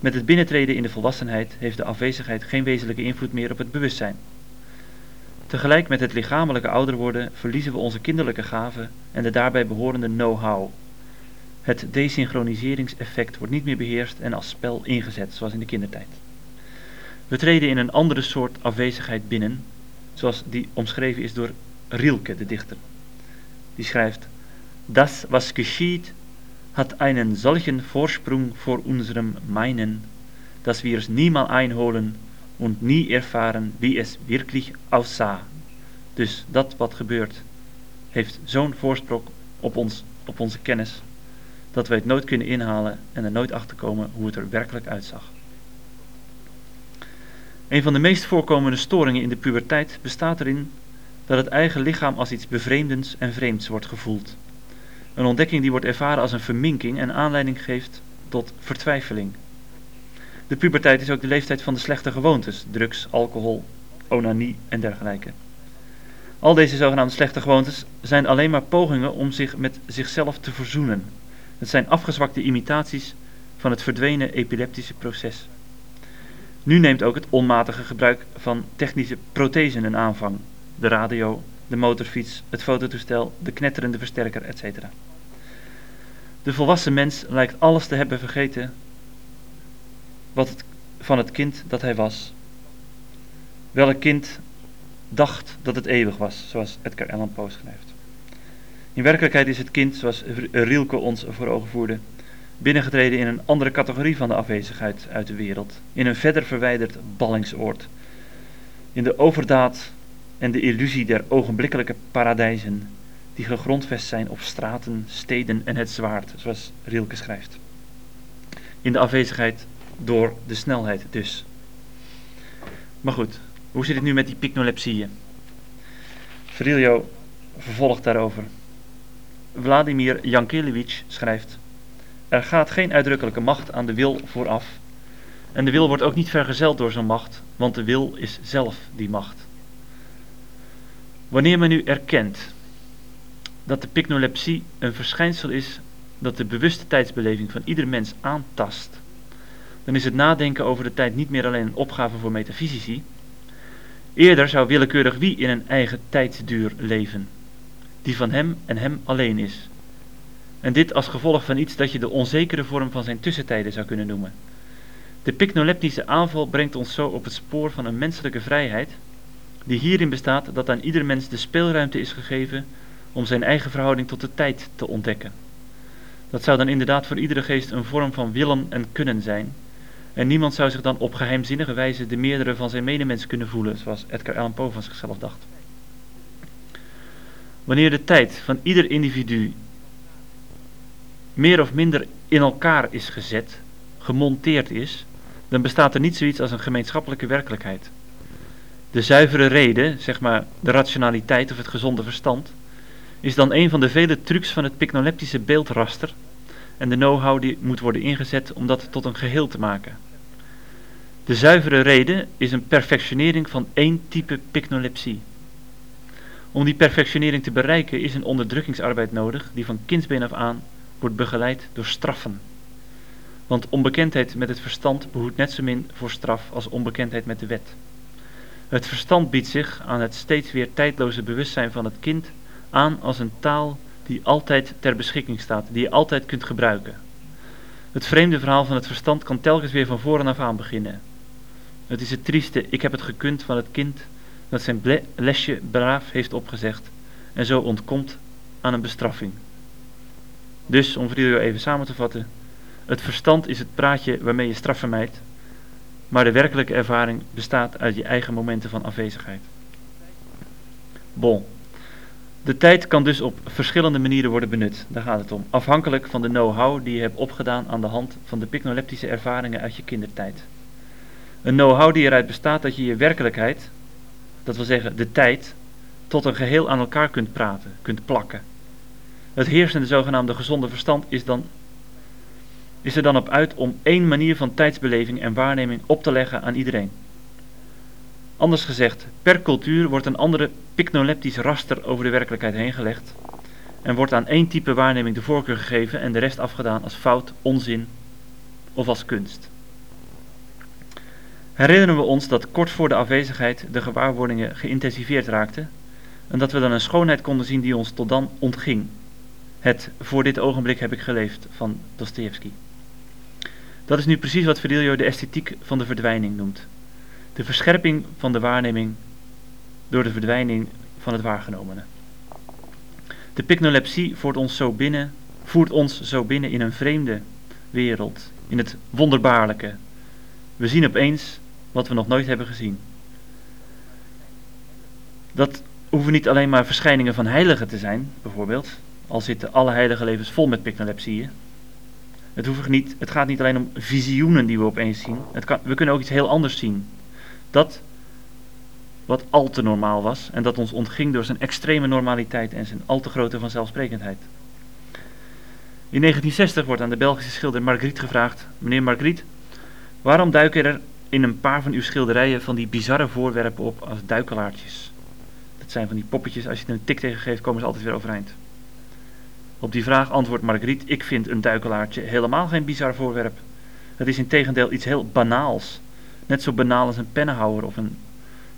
S1: Met het binnentreden in de volwassenheid heeft de afwezigheid geen wezenlijke invloed meer op het bewustzijn. Tegelijk met het lichamelijke ouder worden verliezen we onze kinderlijke gaven en de daarbij behorende know-how. Het desynchroniseringseffect wordt niet meer beheerst en als spel ingezet, zoals in de kindertijd. We treden in een andere soort afwezigheid binnen, zoals die omschreven is door Rilke, de dichter. Die schrijft: Das, was geschieht, hat einen solchen Vorsprung vor unserem Meinen, dass wir es niemals einholen und nie ervaren wie es wirklich aussah. Dus dat wat gebeurt heeft zo'n voorsprong op, ons, op onze kennis dat wij het nooit kunnen inhalen en er nooit achter komen hoe het er werkelijk uitzag. Een van de meest voorkomende storingen in de puberteit bestaat erin dat het eigen lichaam als iets bevreemdends en vreemds wordt gevoeld. Een ontdekking die wordt ervaren als een verminking en aanleiding geeft tot vertwijfeling. De puberteit is ook de leeftijd van de slechte gewoontes, drugs, alcohol, onanie en dergelijke. Al deze zogenaamde slechte gewoontes zijn alleen maar pogingen om zich met zichzelf te verzoenen. Het zijn afgezwakte imitaties van het verdwenen epileptische proces. Nu neemt ook het onmatige gebruik van technische prothesen een aanvang. De radio, de motorfiets, het fototoestel, de knetterende versterker, etc. De volwassen mens lijkt alles te hebben vergeten wat het, van het kind dat hij was. Welk kind dacht dat het eeuwig was, zoals Edgar Allan Poe schrijft. In werkelijkheid is het kind, zoals Rielke ons voor ogen voerde, binnengetreden in een andere categorie van de afwezigheid uit de wereld, in een verder verwijderd ballingsoord, in de overdaad en de illusie der ogenblikkelijke paradijzen, die gegrondvest zijn op straten, steden en het zwaard, zoals Rielke schrijft. In de afwezigheid door de snelheid dus. Maar goed, hoe zit het nu met die picnolepsieën? Virilio vervolgt daarover. Vladimir Jankelevich schrijft: Er gaat geen uitdrukkelijke macht aan de wil vooraf. En de wil wordt ook niet vergezeld door zo'n macht, want de wil is zelf die macht. Wanneer men nu erkent dat de picnolepsie een verschijnsel is dat de bewuste tijdsbeleving van ieder mens aantast, dan is het nadenken over de tijd niet meer alleen een opgave voor metafysici. Eerder zou willekeurig wie in een eigen tijdsduur leven. die van hem en hem alleen is. En dit als gevolg van iets dat je de onzekere vorm van zijn tussentijden zou kunnen noemen. De pycnoleptische aanval brengt ons zo op het spoor van een menselijke vrijheid, die hierin bestaat dat aan ieder mens de speelruimte is gegeven om zijn eigen verhouding tot de tijd te ontdekken. Dat zou dan inderdaad voor iedere geest een vorm van willen en kunnen zijn, en niemand zou zich dan op geheimzinnige wijze de meerdere van zijn medemens kunnen voelen, zoals Edgar Allan Poe van zichzelf dacht. Wanneer de tijd van ieder individu meer of minder in elkaar is gezet, gemonteerd is, dan bestaat er niet zoiets als een gemeenschappelijke werkelijkheid. De zuivere reden, zeg maar de rationaliteit of het gezonde verstand, is dan een van de vele trucs van het pycnoleptische beeldraster en de know-how die moet worden ingezet om dat tot een geheel te maken. De zuivere reden is een perfectionering van één type pycnolepsie. Om die perfectionering te bereiken is een onderdrukkingsarbeid nodig die van kindsbeen af aan wordt begeleid door straffen. Want onbekendheid met het verstand behoedt net zo min voor straf als onbekendheid met de wet. Het verstand biedt zich aan het steeds weer tijdloze bewustzijn van het kind aan als een taal die altijd ter beschikking staat, die je altijd kunt gebruiken. Het vreemde verhaal van het verstand kan telkens weer van voren af aan beginnen. Het is het trieste, ik heb het gekund van het kind dat zijn lesje braaf heeft opgezegd en zo ontkomt aan een bestraffing. Dus, om Vrilio even samen te vatten, het verstand is het praatje waarmee je straf vermijdt, maar de werkelijke ervaring bestaat uit je eigen momenten van afwezigheid. Bon. De tijd kan dus op verschillende manieren worden benut, daar gaat het om, afhankelijk van de know-how die je hebt opgedaan aan de hand van de pycnoleptische ervaringen uit je kindertijd. Een know-how die eruit bestaat dat je je werkelijkheid, dat wil zeggen de tijd, tot een geheel aan elkaar kunt praten, kunt plakken. Het heersende zogenaamde gezonde verstand is, dan, is er dan op uit om één manier van tijdsbeleving en waarneming op te leggen aan iedereen. Anders gezegd, per cultuur wordt een andere pycnoleptisch raster over de werkelijkheid heen gelegd en wordt aan één type waarneming de voorkeur gegeven en de rest afgedaan als fout, onzin of als kunst. Herinneren we ons dat kort voor de afwezigheid de gewaarwordingen geïntensiveerd raakten en dat we dan een schoonheid konden zien die ons tot dan ontging. Het voor dit ogenblik heb ik geleefd van Dostoevsky. Dat is nu precies wat Fidelio de esthetiek van de verdwijning noemt. De verscherping van de waarneming door de verdwijning van het waargenomene. De pycnolepsie voert ons zo binnen, voert ons zo binnen in een vreemde wereld, in het wonderbaarlijke. We zien opeens wat we nog nooit hebben gezien. Dat hoeven niet alleen maar verschijningen van heiligen te zijn, bijvoorbeeld, al zitten alle heilige levens vol met pycnolepsieën. Het, hoeft niet, het gaat niet alleen om visioenen die we opeens zien. Het kan, we kunnen ook iets heel anders zien. Dat wat al te normaal was en dat ons ontging door zijn extreme normaliteit en zijn al te grote vanzelfsprekendheid. In 1960 wordt aan de Belgische schilder Margriet gevraagd: Meneer Margriet, waarom duiken er in een paar van uw schilderijen van die bizarre voorwerpen op als duikelaartjes? Dat zijn van die poppetjes, als je er een tik tegen geeft, komen ze altijd weer overeind. Op die vraag antwoordt Margriet: Ik vind een duikelaartje helemaal geen bizar voorwerp. Het is in tegendeel iets heel banaals. Net zo banaal als een pennenhouwer of een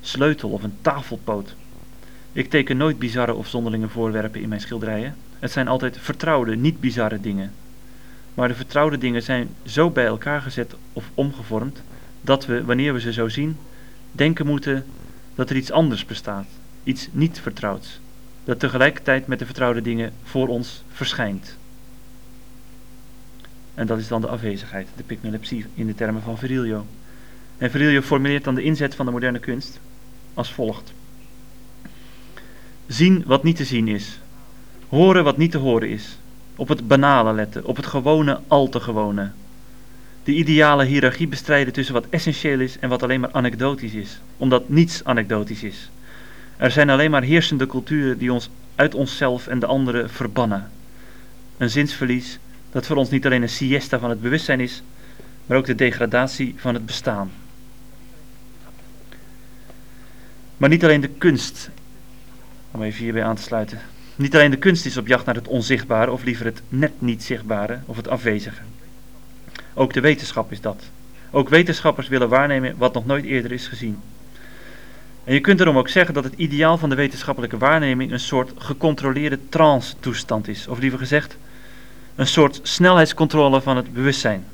S1: sleutel of een tafelpoot. Ik teken nooit bizarre of zonderlinge voorwerpen in mijn schilderijen. Het zijn altijd vertrouwde, niet bizarre dingen. Maar de vertrouwde dingen zijn zo bij elkaar gezet of omgevormd dat we, wanneer we ze zo zien, denken moeten dat er iets anders bestaat, iets niet vertrouwds, dat tegelijkertijd met de vertrouwde dingen voor ons verschijnt. En dat is dan de afwezigheid, de pycnolepsie in de termen van Virilio. En Virilio formuleert dan de inzet van de moderne kunst als volgt. Zien wat niet te zien is. Horen wat niet te horen is. Op het banale letten, op het gewone al te gewone. De ideale hiërarchie bestrijden tussen wat essentieel is en wat alleen maar anekdotisch is, omdat niets anekdotisch is. Er zijn alleen maar heersende culturen die ons uit onszelf en de anderen verbannen. Een zinsverlies dat voor ons niet alleen een siesta van het bewustzijn is, maar ook de degradatie van het bestaan. Maar niet alleen de kunst, om even hierbij aan te sluiten, niet alleen de kunst is op jacht naar het onzichtbare, of liever het net niet zichtbare, of het afwezige. Ook de wetenschap is dat. Ook wetenschappers willen waarnemen wat nog nooit eerder is gezien. En je kunt erom ook zeggen dat het ideaal van de wetenschappelijke waarneming een soort gecontroleerde trance-toestand is. Of liever gezegd, een soort snelheidscontrole van het bewustzijn.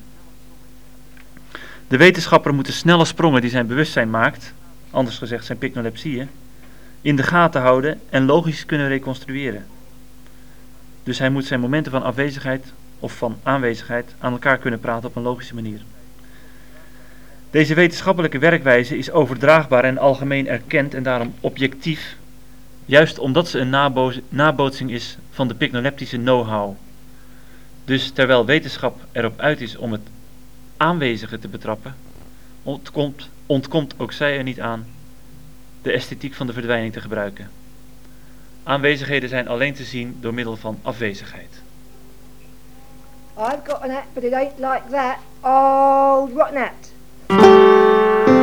S1: De wetenschapper moet de snelle sprongen die zijn bewustzijn maakt, anders gezegd zijn pycnolepsieën, in de gaten houden en logisch kunnen reconstrueren. Dus hij moet zijn momenten van afwezigheid of van aanwezigheid aan elkaar kunnen praten op een logische manier. Deze wetenschappelijke werkwijze is overdraagbaar en algemeen erkend en daarom objectief, juist omdat ze een nabootsing is van de pycnoleptische know-how. Dus terwijl wetenschap erop uit is om het aanwezige te betrappen, ontkomt, ontkomt ook zij er niet aan de esthetiek van de verdwijning te gebruiken. Aanwezigheden zijn alleen te zien door middel van afwezigheid.
S2: I've got an act, but it ain't like that. Old rotten act.
S1: Thank you.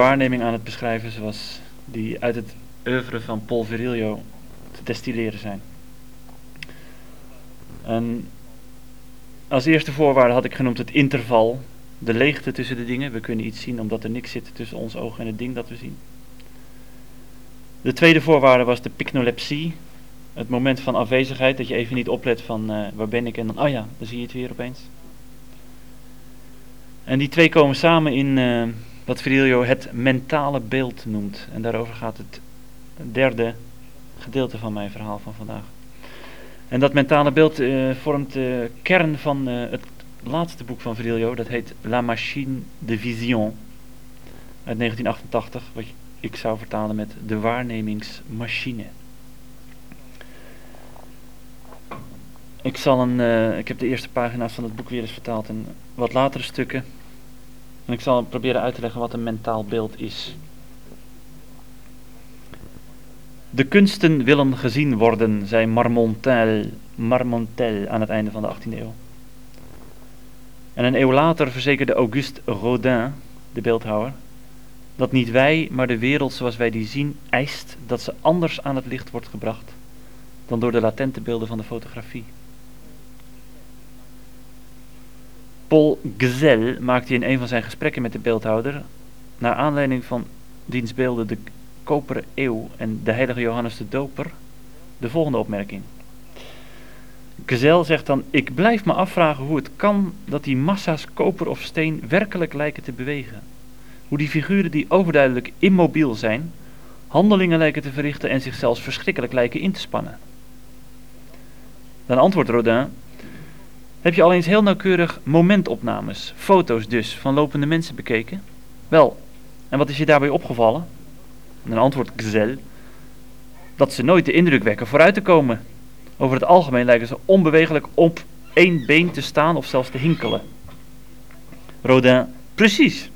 S1: Waarneming aan het beschrijven zoals die uit het oeuvre van Paul Virilio te destilleren zijn. En als eerste voorwaarde had ik genoemd het interval, de leegte tussen de dingen. We kunnen iets zien omdat er niks zit tussen ons oog en het ding dat we zien. De tweede voorwaarde was de pycnolepsie, het moment van afwezigheid, dat je even niet oplet van uh, waar ben ik en dan, oh ja, dan zie je het weer opeens. En die twee komen samen in uh, wat Virilio het mentale beeld noemt. En daarover gaat het derde gedeelte van mijn verhaal van vandaag. En dat mentale beeld uh, vormt de kern van het laatste boek van Virilio. Dat heet La Machine de Vision uit 1988, wat ik zou vertalen met de waarnemingsmachine. Ik, zal een, uh, ik heb de eerste pagina's van het boek weer eens vertaald in wat latere stukken. En ik zal proberen uit te leggen wat een mentaal beeld is. De kunsten willen gezien worden, zei Marmontel, Marmontel aan het einde van de 18e eeuw. En een eeuw later verzekerde Auguste Rodin, de beeldhouwer, dat niet wij, maar de wereld zoals wij die zien, eist dat ze anders aan het licht wordt gebracht dan door de latente beelden van de fotografie. Paul Gzel maakte in een van zijn gesprekken met de beeldhouder, naar aanleiding van diens beelden de koperen eeuw en de heilige Johannes de Doper, de volgende opmerking. Gzel zegt dan, ik blijf me afvragen hoe het kan dat die massa's koper of steen werkelijk lijken te bewegen. Hoe die figuren die overduidelijk immobiel zijn, handelingen lijken te verrichten en zich zelfs verschrikkelijk lijken in te spannen. Dan antwoordt Rodin, heb je al eens heel nauwkeurig momentopnames, foto's dus, van lopende mensen bekeken? Wel, en wat is je daarbij opgevallen? En dan antwoordt Gzel, dat ze nooit de indruk wekken vooruit te komen. Over het algemeen lijken ze onbewegelijk op één been te staan of zelfs te hinkelen. Rodin, precies.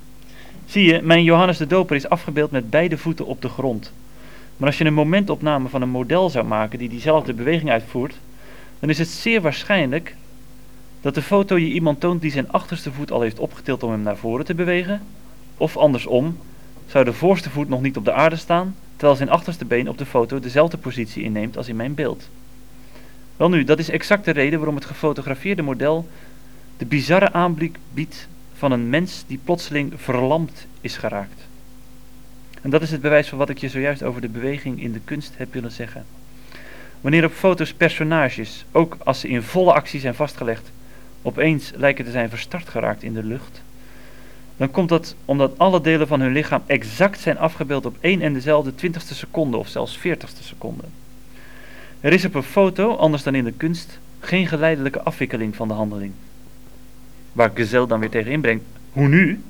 S1: Zie je, mijn Johannes de Doper is afgebeeld met beide voeten op de grond. Maar als je een momentopname van een model zou maken die diezelfde beweging uitvoert, dan is het zeer waarschijnlijk dat de foto je iemand toont die zijn achterste voet al heeft opgetild om hem naar voren te bewegen, of andersom, zou de voorste voet nog niet op de aarde staan, terwijl zijn achterste been op de foto dezelfde positie inneemt als in mijn beeld. Welnu, dat is exact de reden waarom het gefotografeerde model de bizarre aanblik biedt van een mens die plotseling verlamd is geraakt. En dat is het bewijs van wat ik je zojuist over de beweging in de kunst heb willen zeggen. Wanneer op foto's personages, ook als ze in volle actie zijn vastgelegd, opeens lijken te zijn verstart geraakt in de lucht, dan komt dat omdat alle delen van hun lichaam exact zijn afgebeeld op één en dezelfde twintigste seconde of zelfs veertigste seconde. Er is op een foto, anders dan in de kunst, geen geleidelijke afwikkeling van de handeling. Waar Gezel dan weer tegen inbrengt, hoe nu?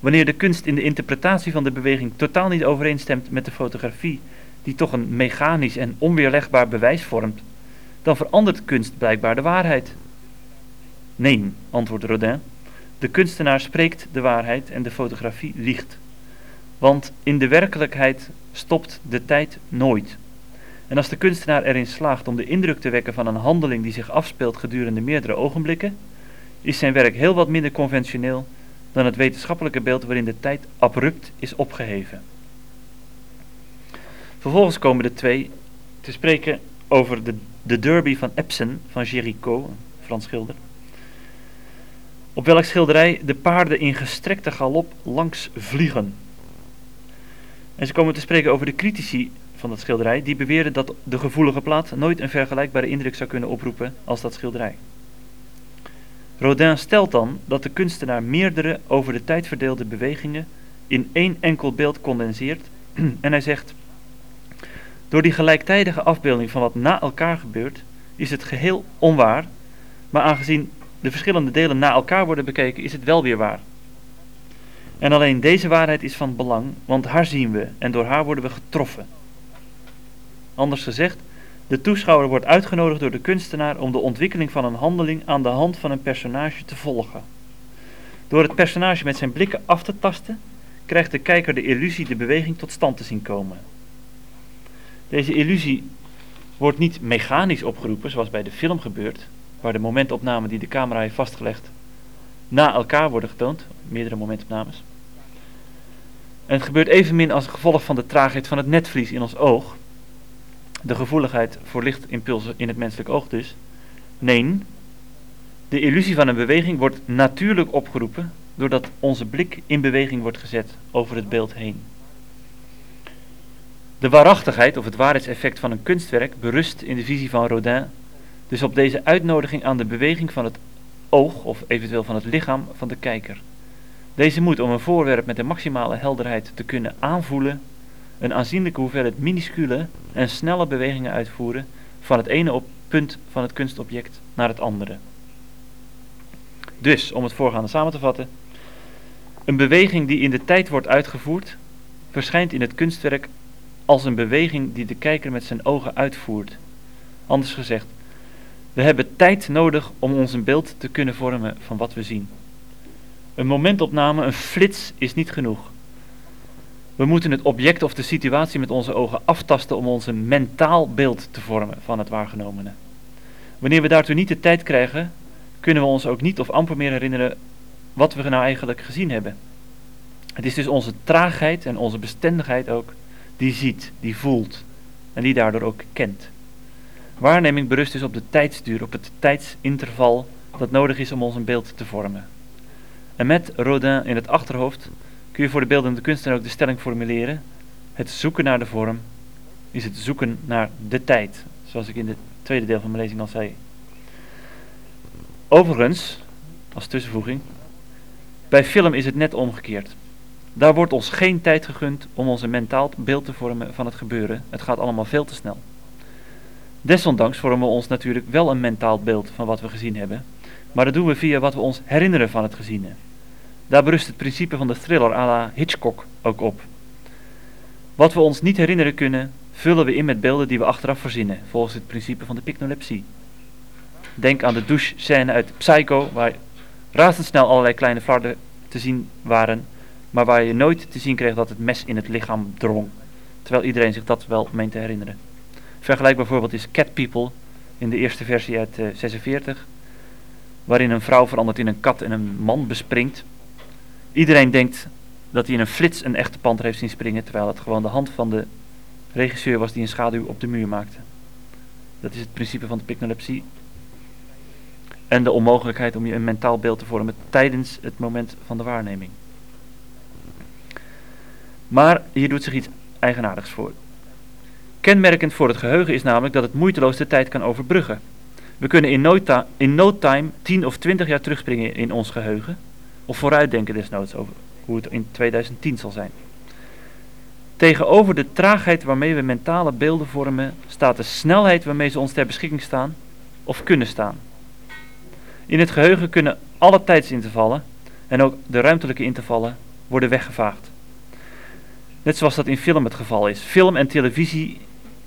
S1: Wanneer de kunst in de interpretatie van de beweging totaal niet overeenstemt met de fotografie, die toch een mechanisch en onweerlegbaar bewijs vormt, dan verandert kunst blijkbaar de waarheid. Nee, antwoordt Rodin. De kunstenaar spreekt de waarheid en de fotografie liegt. Want in de werkelijkheid stopt de tijd nooit. En als de kunstenaar erin slaagt om de indruk te wekken van een handeling die zich afspeelt gedurende meerdere ogenblikken, is zijn werk heel wat minder conventioneel dan het wetenschappelijke beeld waarin de tijd abrupt is opgeheven. Vervolgens komen de twee te spreken over de, de derby van Epson van Géricault, een Frans schilder. Op welk schilderij de paarden in gestrekte galop langs vliegen. En ze komen te spreken over de critici van dat schilderij, die beweerden dat de gevoelige plaat nooit een vergelijkbare indruk zou kunnen oproepen als dat schilderij. Rodin stelt dan dat de kunstenaar meerdere over de tijd verdeelde bewegingen in één enkel beeld condenseert *clears throat* en hij zegt: Door die gelijktijdige afbeelding van wat na elkaar gebeurt, is het geheel onwaar, maar aangezien de verschillende delen na elkaar worden bekeken, is het wel weer waar. En alleen deze waarheid is van belang, want haar zien we en door haar worden we getroffen. Anders gezegd, de toeschouwer wordt uitgenodigd door de kunstenaar om de ontwikkeling van een handeling aan de hand van een personage te volgen. Door het personage met zijn blikken af te tasten, krijgt de kijker de illusie de beweging tot stand te zien komen. Deze illusie wordt niet mechanisch opgeroepen, zoals bij de film gebeurt, waar de momentopnamen die de camera heeft vastgelegd na elkaar worden getoond, meerdere momentopnames. En het gebeurt evenmin als gevolg van de traagheid van het netvlies in ons oog, de gevoeligheid voor lichtimpulsen in het menselijk oog dus. Nee, de illusie van een beweging wordt natuurlijk opgeroepen doordat onze blik in beweging wordt gezet over het beeld heen. De waarachtigheid of het waarheidseffect van een kunstwerk berust in de visie van Rodin dus op deze uitnodiging aan de beweging van het oog of eventueel van het lichaam van de kijker. Deze moet om een voorwerp met een maximale helderheid te kunnen aanvoelen een aanzienlijke hoeveelheid minuscule en snelle bewegingen uitvoeren van het ene op punt van het kunstobject naar het andere. Dus, om het voorgaande samen te vatten, een beweging die in de tijd wordt uitgevoerd, verschijnt in het kunstwerk als een beweging die de kijker met zijn ogen uitvoert. Anders gezegd, we hebben tijd nodig om ons een beeld te kunnen vormen van wat we zien. Een momentopname, een flits is niet genoeg. We moeten het object of de situatie met onze ogen aftasten om ons een mentaal beeld te vormen van het waargenomene. Wanneer we daartoe niet de tijd krijgen, kunnen we ons ook niet of amper meer herinneren wat we nou eigenlijk gezien hebben. Het is dus onze traagheid en onze bestendigheid ook die ziet, die voelt en die daardoor ook kent. Waarneming berust dus op de tijdsduur, op het tijdsinterval dat nodig is om ons een beeld te vormen. En met Rodin in het achterhoofd kun je voor de beeldende kunstenaar ook de stelling formuleren: het zoeken naar de vorm is het zoeken naar de tijd, zoals ik in het tweede deel van mijn lezing al zei. Overigens, als tussenvoeging, bij film is het net omgekeerd. Daar wordt ons geen tijd gegund om ons een mentaal beeld te vormen van het gebeuren. Het gaat allemaal veel te snel. Desondanks vormen we ons natuurlijk wel een mentaal beeld van wat we gezien hebben, maar dat doen we via wat we ons herinneren van het geziene. Daar berust het principe van de thriller à la Hitchcock ook op. Wat we ons niet herinneren kunnen, vullen we in met beelden die we achteraf verzinnen, volgens het principe van de picnolepsie. Denk aan de douche-scène uit Psycho, waar razendsnel allerlei kleine flarden te zien waren, maar waar je nooit te zien kreeg dat het mes in het lichaam drong, terwijl iedereen zich dat wel meent te herinneren. Vergelijk bijvoorbeeld is Cat People in de eerste versie uit uh, 46, waarin een vrouw verandert in een kat en een man bespringt. Iedereen denkt dat hij in een flits een echte panter heeft zien springen, terwijl het gewoon de hand van de regisseur was die een schaduw op de muur maakte. Dat is het principe van de picnolepsie. En de onmogelijkheid om je een mentaal beeld te vormen tijdens het moment van de waarneming. Maar hier doet zich iets eigenaardigs voor. Kenmerkend voor het geheugen is namelijk dat het moeiteloos de tijd kan overbruggen. We kunnen in no, in time 10 of 20 jaar terugspringen in ons geheugen, of vooruitdenken desnoods over hoe het in 2010 zal zijn. Tegenover de traagheid waarmee we mentale beelden vormen, staat de snelheid waarmee ze ons ter beschikking staan of kunnen staan. In het geheugen kunnen alle tijdsintervallen en ook de ruimtelijke intervallen worden weggevaagd. Net zoals dat in film het geval is. Film en televisie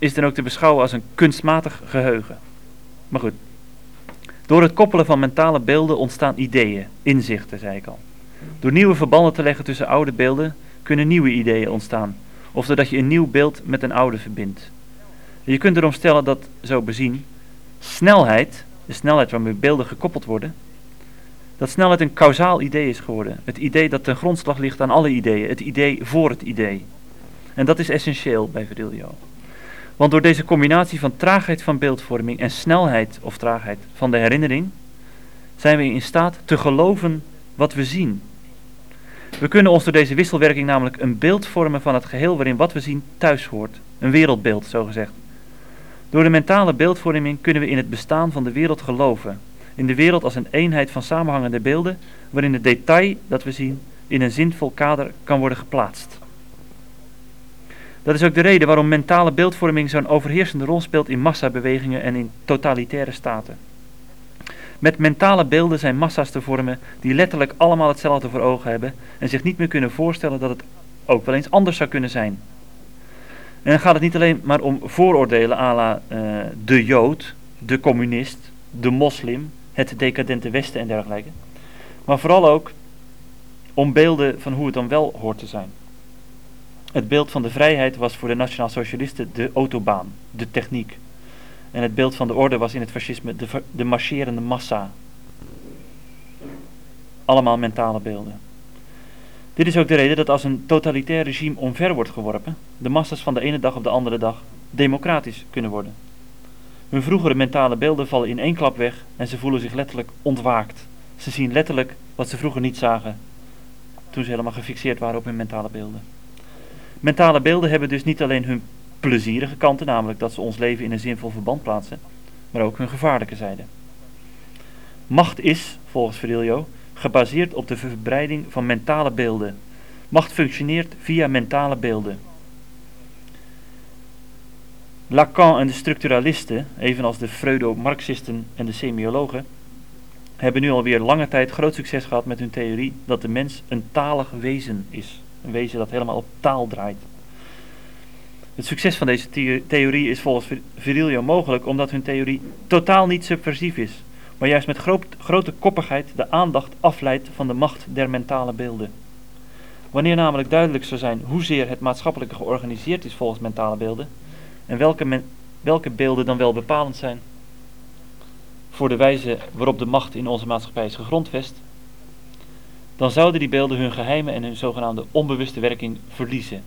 S1: is dan ook te beschouwen als een kunstmatig geheugen. Maar goed, door het koppelen van mentale beelden ontstaan ideeën, inzichten, zei ik al. Door nieuwe verbanden te leggen tussen oude beelden kunnen nieuwe ideeën ontstaan, of doordat je een nieuw beeld met een oude verbindt. Je kunt erom stellen dat, zo bezien, snelheid, de snelheid waarmee beelden gekoppeld worden, dat snelheid een kausaal idee is geworden. Het idee dat ten grondslag ligt aan alle ideeën, het idee voor het idee. En dat is essentieel bij Virilio. Want door deze combinatie van traagheid van beeldvorming en snelheid of traagheid van de herinnering, zijn we in staat te geloven wat we zien. We kunnen ons door deze wisselwerking namelijk een beeld vormen van het geheel waarin wat we zien thuis hoort. Een wereldbeeld, zogezegd. Door de mentale beeldvorming kunnen we in het bestaan van de wereld geloven. In de wereld als een eenheid van samenhangende beelden, waarin het detail dat we zien in een zinvol kader kan worden geplaatst. Dat is ook de reden waarom mentale beeldvorming zo'n overheersende rol speelt in massabewegingen en in totalitaire staten. Met mentale beelden zijn massa's te vormen die letterlijk allemaal hetzelfde voor ogen hebben en zich niet meer kunnen voorstellen dat het ook wel eens anders zou kunnen zijn. En dan gaat het niet alleen maar om vooroordelen à uh, de Jood, de communist, de moslim, het decadente Westen en dergelijke. Maar vooral ook om beelden van hoe het dan wel hoort te zijn. Het beeld van de vrijheid was voor de Nationaal Socialisten de autobaan, de techniek. En het beeld van de orde was in het fascisme de, de marcherende massa. Allemaal mentale beelden. Dit is ook de reden dat als een totalitair regime omver wordt geworpen, de massa's van de ene dag op de andere dag democratisch kunnen worden. Hun vroegere mentale beelden vallen in één klap weg en ze voelen zich letterlijk ontwaakt. Ze zien letterlijk wat ze vroeger niet zagen, toen ze helemaal gefixeerd waren op hun mentale beelden. Mentale beelden hebben dus niet alleen hun plezierige kanten, namelijk dat ze ons leven in een zinvol verband plaatsen, maar ook hun gevaarlijke zijde. Macht is, volgens Virilio, gebaseerd op de verbreiding van mentale beelden. Macht functioneert via mentale beelden. Lacan en de structuralisten, evenals de Freudo-Marxisten en de semiologen, hebben nu alweer lange tijd groot succes gehad met hun theorie dat de mens een talig wezen is. Een wezen dat helemaal op taal draait. Het succes van deze theorie is volgens Virilio mogelijk omdat hun theorie totaal niet subversief is, maar juist met grote koppigheid de aandacht afleidt van de macht der mentale beelden. Wanneer namelijk duidelijk zou zijn hoezeer het maatschappelijke georganiseerd is volgens mentale beelden, en welke, welke beelden dan wel bepalend zijn voor de wijze waarop de macht in onze maatschappij is gegrondvest, dan zouden die beelden hun geheime en hun zogenaamde onbewuste werking verliezen.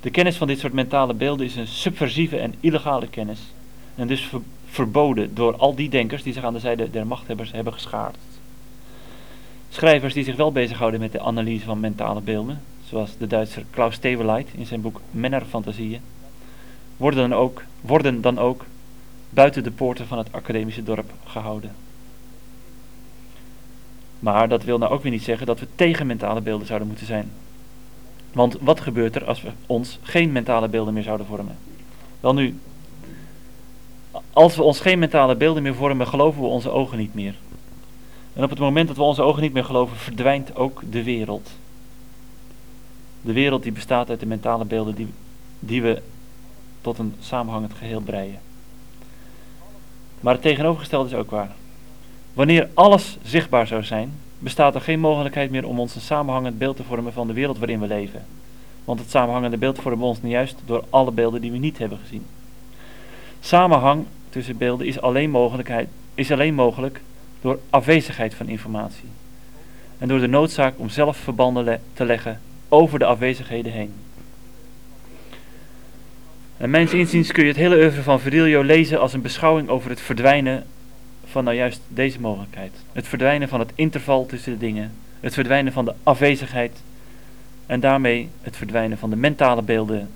S1: De kennis van dit soort mentale beelden is een subversieve en illegale kennis en dus verboden door al die denkers die zich aan de zijde der machthebbers hebben geschaard. Schrijvers die zich wel bezighouden met de analyse van mentale beelden, zoals de Duitser Klaus Teweleit in zijn boek Mennerfantasieën, worden dan ook, worden dan ook buiten de poorten van het academische dorp gehouden. Maar dat wil nou ook weer niet zeggen dat we tegen mentale beelden zouden moeten zijn. Want wat gebeurt er als we ons geen mentale beelden meer zouden vormen? Wel nu, als we ons geen mentale beelden meer vormen, geloven we onze ogen niet meer. En op het moment dat we onze ogen niet meer geloven, verdwijnt ook de wereld. De wereld die bestaat uit de mentale beelden die, die we tot een samenhangend geheel breien. Maar het tegenovergestelde is ook waar. Wanneer alles zichtbaar zou zijn, bestaat er geen mogelijkheid meer om ons een samenhangend beeld te vormen van de wereld waarin we leven. Want het samenhangende beeld vormen we ons nu juist door alle beelden die we niet hebben gezien. Samenhang tussen beelden is alleen, is alleen mogelijk door afwezigheid van informatie. En door de noodzaak om zelf verbanden te leggen over de afwezigheden heen. En mijns inziens kun je het hele oeuvre van Virilio lezen als een beschouwing over het verdwijnen van nou juist deze mogelijkheid. Het verdwijnen van het interval tussen de dingen. Het verdwijnen van de afwezigheid. En daarmee het verdwijnen van de mentale beelden.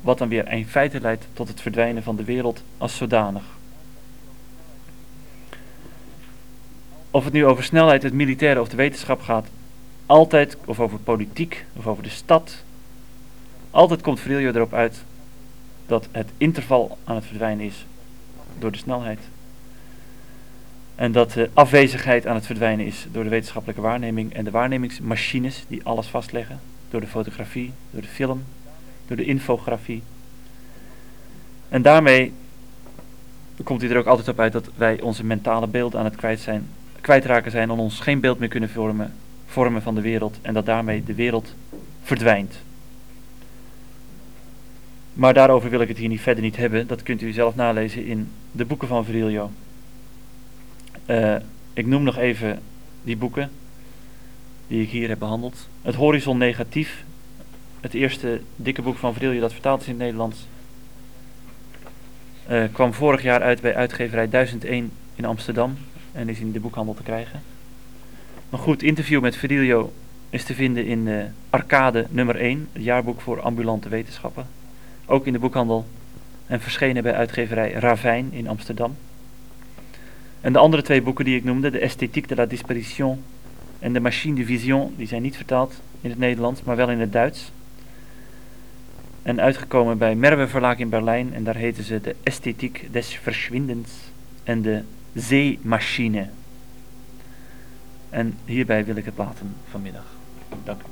S1: Wat dan weer in feite leidt tot het verdwijnen van de wereld als zodanig. Of het nu over snelheid, het militaire of de wetenschap gaat. Altijd, of over politiek, of over de stad, altijd komt Virilio erop uit dat het interval aan het verdwijnen is door de snelheid. En dat de afwezigheid aan het verdwijnen is door de wetenschappelijke waarneming en de waarnemingsmachines die alles vastleggen. Door de fotografie, door de film, door de infografie. En daarmee komt hij er ook altijd op uit dat wij onze mentale beeld aan het kwijt zijn, kwijtraken zijn en ons geen beeld meer kunnen vormen, vormen van de wereld. En dat daarmee de wereld verdwijnt. Maar daarover wil ik het hier niet verder niet hebben. Dat kunt u zelf nalezen in de boeken van Virilio. Uh, ik noem nog even die boeken die ik hier heb behandeld. Het Horizon Negatief. Het eerste dikke boek van Virilio dat vertaald is in het Nederlands. Uh, kwam vorig jaar uit bij uitgeverij 1001 in Amsterdam. En is in de boekhandel te krijgen. Een goed interview met Virilio is te vinden in uh, Arcade nummer 1. Het jaarboek voor ambulante wetenschappen ook in de boekhandel en verschenen bij uitgeverij Ravijn in Amsterdam. En de andere twee boeken die ik noemde, de Esthétique de la Disparition en de Machine de Vision, die zijn niet vertaald in het Nederlands, maar wel in het Duits. En uitgekomen bij Merwe Verlaag in Berlijn en daar heten ze de Esthetiek des Verschwindens en de Zeemachine. En hierbij wil ik het laten vanmiddag. Dank u.